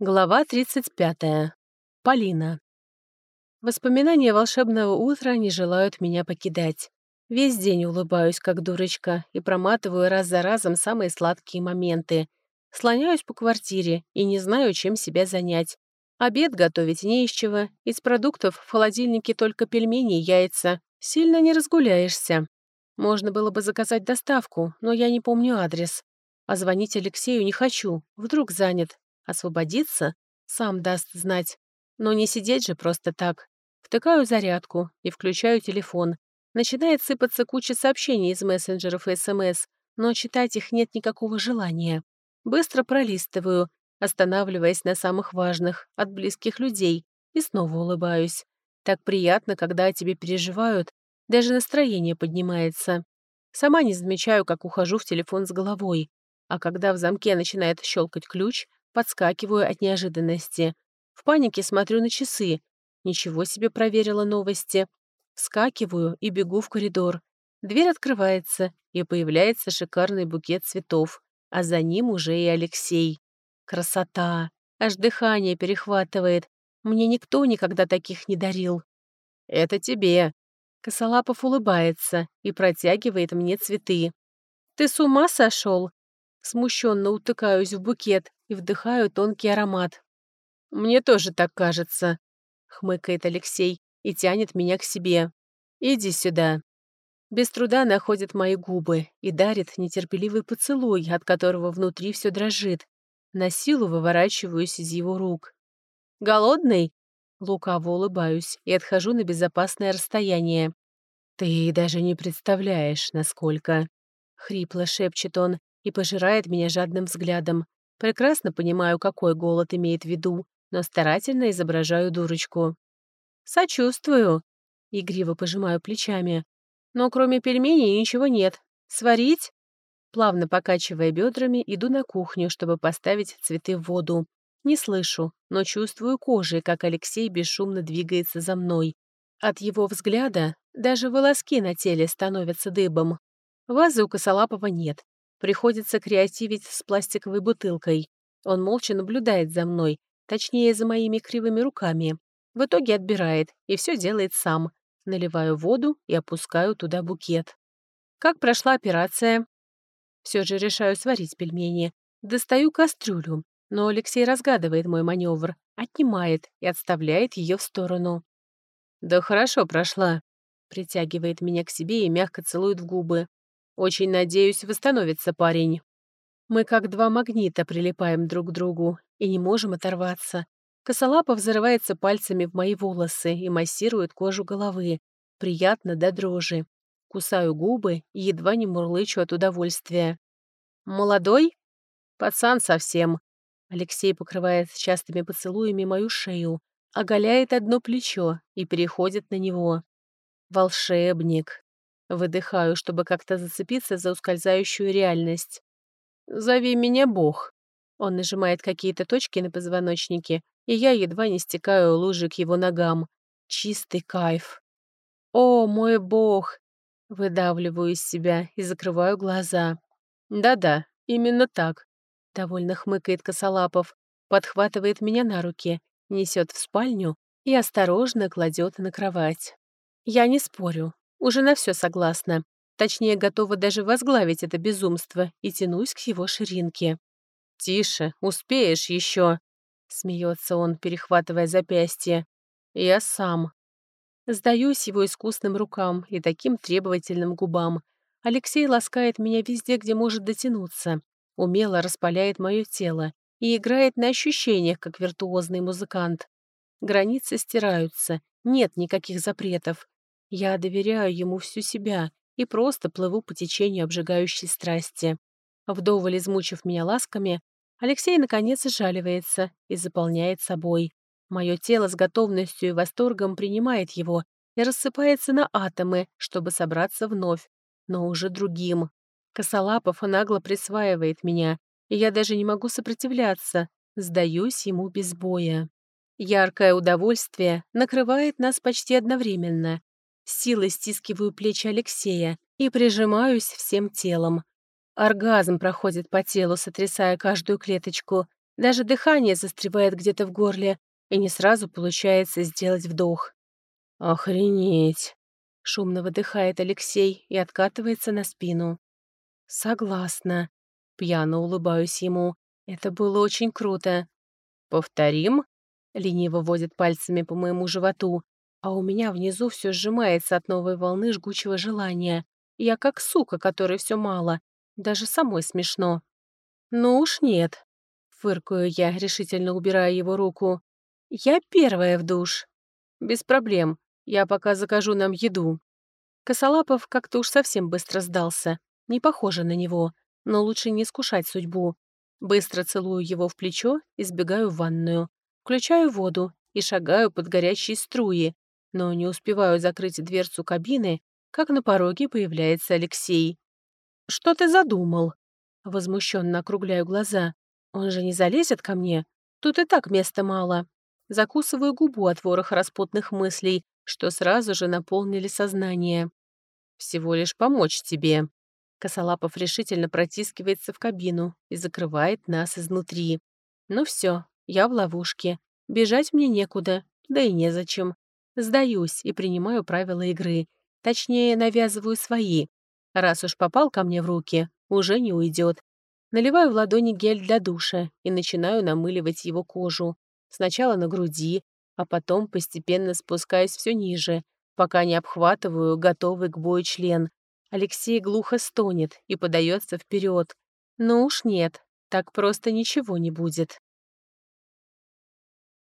Глава 35. Полина. Воспоминания волшебного утра не желают меня покидать. Весь день улыбаюсь, как дурочка, и проматываю раз за разом самые сладкие моменты. Слоняюсь по квартире и не знаю, чем себя занять. Обед готовить не из чего. Из продуктов в холодильнике только пельмени и яйца. Сильно не разгуляешься. Можно было бы заказать доставку, но я не помню адрес. А звонить Алексею не хочу, вдруг занят, Освободиться? Сам даст знать. Но не сидеть же просто так. Втыкаю зарядку и включаю телефон. Начинает сыпаться куча сообщений из мессенджеров и СМС, но читать их нет никакого желания. Быстро пролистываю, останавливаясь на самых важных, от близких людей, и снова улыбаюсь. Так приятно, когда о тебе переживают, даже настроение поднимается. Сама не замечаю, как ухожу в телефон с головой, а когда в замке начинает щелкать ключ, Подскакиваю от неожиданности. В панике смотрю на часы. Ничего себе проверила новости. Вскакиваю и бегу в коридор. Дверь открывается, и появляется шикарный букет цветов, а за ним уже и Алексей. Красота! Аж дыхание перехватывает. Мне никто никогда таких не дарил. «Это тебе!» Косолапов улыбается и протягивает мне цветы. «Ты с ума сошел? Смущенно утыкаюсь в букет и вдыхаю тонкий аромат. «Мне тоже так кажется», — хмыкает Алексей и тянет меня к себе. «Иди сюда». Без труда находит мои губы и дарит нетерпеливый поцелуй, от которого внутри все дрожит. На силу выворачиваюсь из его рук. «Голодный?» Лукаво улыбаюсь и отхожу на безопасное расстояние. «Ты даже не представляешь, насколько...» Хрипло шепчет он и пожирает меня жадным взглядом. Прекрасно понимаю, какой голод имеет в виду, но старательно изображаю дурочку. «Сочувствую», — игриво пожимаю плечами. «Но кроме пельменей ничего нет. Сварить?» Плавно покачивая бедрами, иду на кухню, чтобы поставить цветы в воду. Не слышу, но чувствую кожей, как Алексей бесшумно двигается за мной. От его взгляда даже волоски на теле становятся дыбом. Вазы у косолапого нет, Приходится креативить с пластиковой бутылкой. Он молча наблюдает за мной, точнее, за моими кривыми руками. В итоге отбирает и все делает сам. Наливаю воду и опускаю туда букет. Как прошла операция? Все же решаю сварить пельмени. Достаю кастрюлю, но Алексей разгадывает мой маневр, отнимает и отставляет ее в сторону. «Да хорошо прошла», притягивает меня к себе и мягко целует в губы. Очень надеюсь, восстановится парень. Мы как два магнита прилипаем друг к другу и не можем оторваться. Косолапов взрывается пальцами в мои волосы и массирует кожу головы. Приятно до дрожи. Кусаю губы и едва не мурлычу от удовольствия. «Молодой?» «Пацан совсем». Алексей покрывает частыми поцелуями мою шею, оголяет одно плечо и переходит на него. «Волшебник». Выдыхаю, чтобы как-то зацепиться за ускользающую реальность. «Зови меня Бог». Он нажимает какие-то точки на позвоночнике, и я едва не стекаю лужи к его ногам. Чистый кайф. «О, мой Бог!» Выдавливаю из себя и закрываю глаза. «Да-да, именно так», — довольно хмыкает Косолапов, подхватывает меня на руки, несет в спальню и осторожно кладет на кровать. Я не спорю, уже на все согласна. Точнее, готова даже возглавить это безумство и тянусь к его ширинке. «Тише, успеешь еще!» — смеется он, перехватывая запястье. «Я сам». Сдаюсь его искусным рукам и таким требовательным губам. Алексей ласкает меня везде, где может дотянуться, умело распаляет мое тело и играет на ощущениях, как виртуозный музыкант. Границы стираются, нет никаких запретов. Я доверяю ему всю себя и просто плыву по течению обжигающей страсти. Вдоволь измучив меня ласками, Алексей наконец сжаливается и заполняет собой. Мое тело с готовностью и восторгом принимает его и рассыпается на атомы, чтобы собраться вновь, но уже другим. Косолапов нагло присваивает меня, и я даже не могу сопротивляться, сдаюсь ему без боя. Яркое удовольствие накрывает нас почти одновременно, силой стискиваю плечи Алексея и прижимаюсь всем телом. Оргазм проходит по телу, сотрясая каждую клеточку. Даже дыхание застревает где-то в горле, и не сразу получается сделать вдох. «Охренеть!» — шумно выдыхает Алексей и откатывается на спину. «Согласна». Пьяно улыбаюсь ему. Это было очень круто. «Повторим?» — лениво водит пальцами по моему животу, а у меня внизу все сжимается от новой волны жгучего желания. Я как сука, которой все мало. Даже самой смешно. «Ну уж нет», — фыркаю я, решительно убирая его руку. «Я первая в душ». «Без проблем. Я пока закажу нам еду». Косолапов как-то уж совсем быстро сдался. Не похоже на него, но лучше не искушать судьбу. Быстро целую его в плечо и сбегаю в ванную. Включаю воду и шагаю под горячие струи, но не успеваю закрыть дверцу кабины, как на пороге появляется Алексей. «Что ты задумал?» Возмущенно округляю глаза. «Он же не залезет ко мне? Тут и так места мало». Закусываю губу от вороха распутных мыслей, что сразу же наполнили сознание. «Всего лишь помочь тебе». Косолапов решительно протискивается в кабину и закрывает нас изнутри. «Ну все, я в ловушке. Бежать мне некуда, да и незачем. Сдаюсь и принимаю правила игры. Точнее, навязываю свои. Раз уж попал ко мне в руки, уже не уйдет. Наливаю в ладони гель для душа и начинаю намыливать его кожу. Сначала на груди, а потом постепенно спускаюсь все ниже, пока не обхватываю готовый к бою член. Алексей глухо стонет и подается вперед. Но уж нет, так просто ничего не будет.